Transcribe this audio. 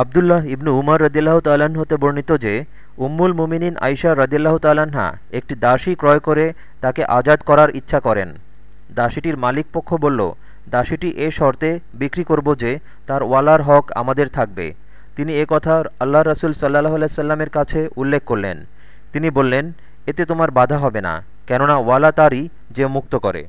আবদুল্লাহ ইবনু উমর রদিল্লাহ তাল্লাহ্ন হতে বর্ণিত যে, উম্মুল মুমিনিন আইসা রদিল্লাহ তাল্লাহা একটি দাসী ক্রয় করে তাকে আজাদ করার ইচ্ছা করেন। দাসীটির মালিক পক্ষ বলল, দাসীটি এ শর্তে বিক্রি করব যে, তার ওয়ালার হক আমাদের থাকবে। তিনি এ কথা আল্লাহ রসুল সাল্লাহ আলাইসাল্লামের কাছে উল্লেখ করলেন। তিনি বললেন, এতে তোমার বাধা হবে না, কেননা ওয়ালা তারই যে মুক্ত করে।